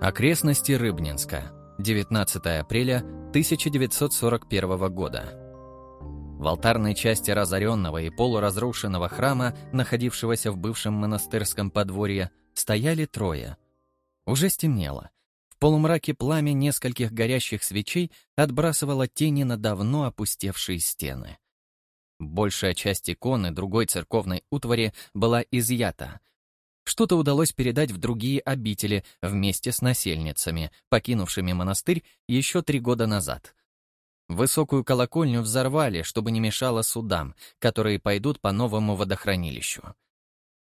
Окрестности Рыбнинска. 19 апреля 1941 года. В алтарной части разоренного и полуразрушенного храма, находившегося в бывшем монастырском подворье, стояли трое. Уже стемнело. В полумраке пламя нескольких горящих свечей отбрасывало тени на давно опустевшие стены. Большая часть иконы другой церковной утвари была изъята, что-то удалось передать в другие обители вместе с насельницами, покинувшими монастырь еще три года назад. Высокую колокольню взорвали, чтобы не мешало судам, которые пойдут по новому водохранилищу.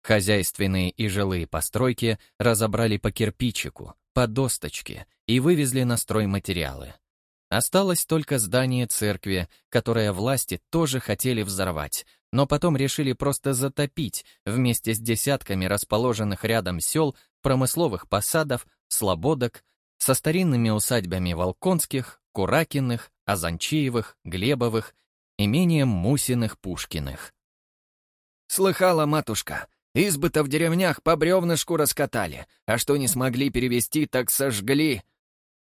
Хозяйственные и жилые постройки разобрали по кирпичику, по досточке и вывезли на стройматериалы. Осталось только здание церкви, которое власти тоже хотели взорвать, но потом решили просто затопить вместе с десятками расположенных рядом сел, промысловых посадов, слободок, со старинными усадьбами Волконских, Куракиных, Азанчиевых, Глебовых, имением Мусиных, Пушкиных. «Слыхала, матушка, избы-то в деревнях по бревнышку раскатали, а что не смогли перевести, так сожгли»,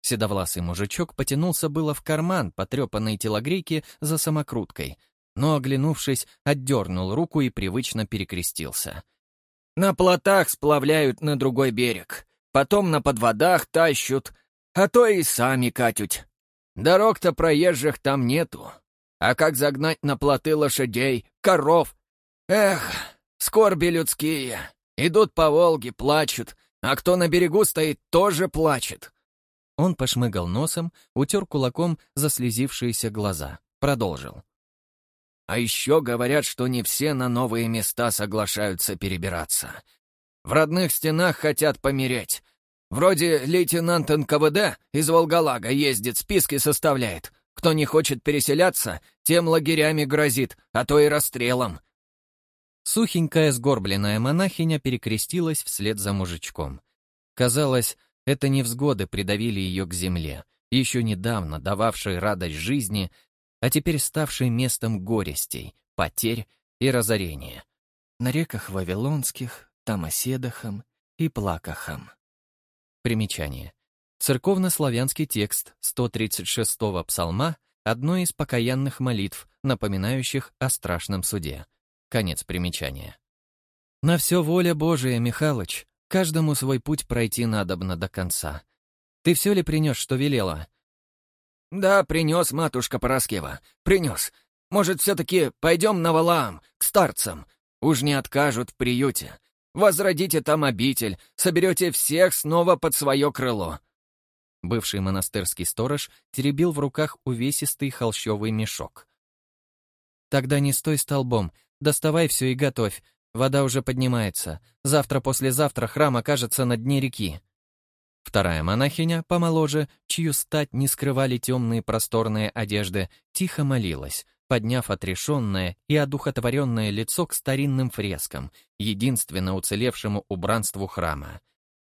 Седовласый мужичок потянулся было в карман потрепанной телогрейки за самокруткой, но, оглянувшись, отдернул руку и привычно перекрестился. «На плотах сплавляют на другой берег, потом на подводах тащут, а то и сами катють. Дорог-то проезжих там нету. А как загнать на плоты лошадей, коров? Эх, скорби людские. Идут по Волге, плачут, а кто на берегу стоит, тоже плачет. Он пошмыгал носом, утер кулаком заслезившиеся глаза. Продолжил. «А еще говорят, что не все на новые места соглашаются перебираться. В родных стенах хотят помереть. Вроде лейтенант НКВД из Волголага ездит, списки составляет. Кто не хочет переселяться, тем лагерями грозит, а то и расстрелом». Сухенькая сгорбленная монахиня перекрестилась вслед за мужичком. Казалось, это невзгоды придавили ее к земле, еще недавно дававшей радость жизни, а теперь ставшей местом горестей, потерь и разорения. На реках Вавилонских, Тамоседахам и Плакахам. Примечание. Церковно-славянский текст 136-го псалма — одной из покаянных молитв, напоминающих о страшном суде. Конец примечания. «На все воля Божия, Михалыч», Каждому свой путь пройти надобно до конца. Ты все ли принес, что велела?» «Да, принес, матушка Пороскева, принес. Может, все-таки пойдем на Валаам, к старцам? Уж не откажут в приюте. Возродите там обитель, соберете всех снова под свое крыло». Бывший монастырский сторож теребил в руках увесистый холщовый мешок. «Тогда не стой столбом, доставай все и готовь, Вода уже поднимается. Завтра-послезавтра храм окажется на дне реки. Вторая монахиня, помоложе, чью стать не скрывали темные просторные одежды, тихо молилась, подняв отрешенное и одухотворенное лицо к старинным фрескам, единственно уцелевшему убранству храма.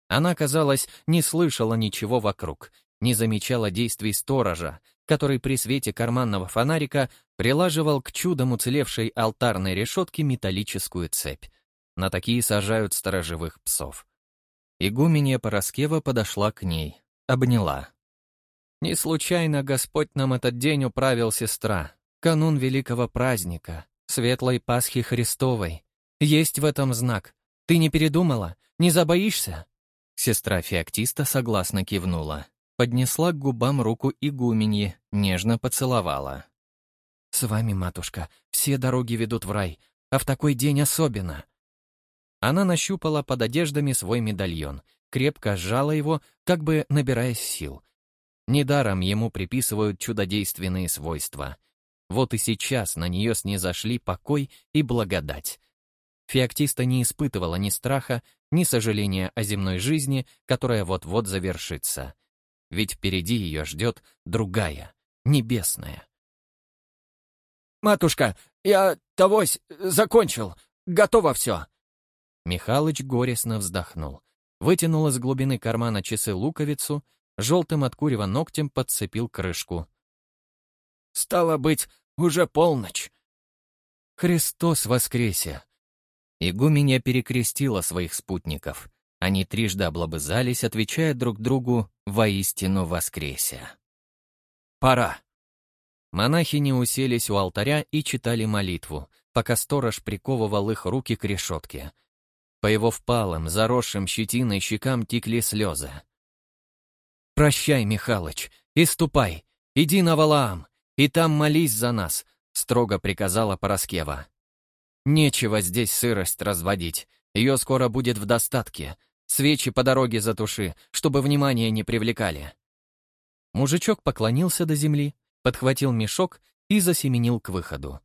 Она, казалось, не слышала ничего вокруг, не замечала действий сторожа, который при свете карманного фонарика прилаживал к чудом уцелевшей алтарной решетке металлическую цепь. На такие сажают сторожевых псов. Игуменья Пороскева подошла к ней, обняла. «Не случайно Господь нам этот день управил, сестра, канун великого праздника, светлой Пасхи Христовой. Есть в этом знак. Ты не передумала? Не забоишься?» Сестра Феоктиста согласно кивнула поднесла к губам руку игуменьи, нежно поцеловала. «С вами, матушка, все дороги ведут в рай, а в такой день особенно». Она нащупала под одеждами свой медальон, крепко сжала его, как бы набираясь сил. Недаром ему приписывают чудодейственные свойства. Вот и сейчас на нее снизошли покой и благодать. Феоктиста не испытывала ни страха, ни сожаления о земной жизни, которая вот-вот завершится ведь впереди ее ждет другая, небесная. «Матушка, я тогось закончил, готово все!» Михалыч горестно вздохнул, вытянул из глубины кармана часы луковицу, желтым от курева ногтем подцепил крышку. «Стало быть, уже полночь!» «Христос воскресе!» Игуменья перекрестила своих спутников. Они трижды облобызались, отвечая друг другу «воистину воскресе». «Пора!» Монахини уселись у алтаря и читали молитву, пока сторож приковывал их руки к решетке. По его впалым, заросшим щетиной щекам текли слезы. «Прощай, Михалыч, и ступай, иди на Валаам, и там молись за нас», — строго приказала Пороскева. «Нечего здесь сырость разводить, ее скоро будет в достатке, Свечи по дороге затуши, чтобы внимание не привлекали». Мужичок поклонился до земли, подхватил мешок и засеменил к выходу.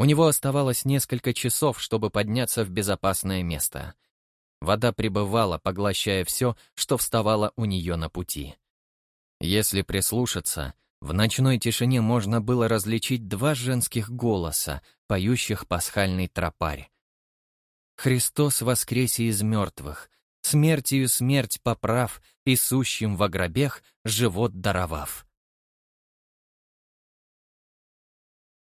У него оставалось несколько часов, чтобы подняться в безопасное место. Вода пребывала, поглощая все, что вставало у нее на пути. Если прислушаться, в ночной тишине можно было различить два женских голоса, поющих пасхальный тропарь. «Христос воскресе из мертвых, смертью смерть поправ и сущим в гробех живот даровав.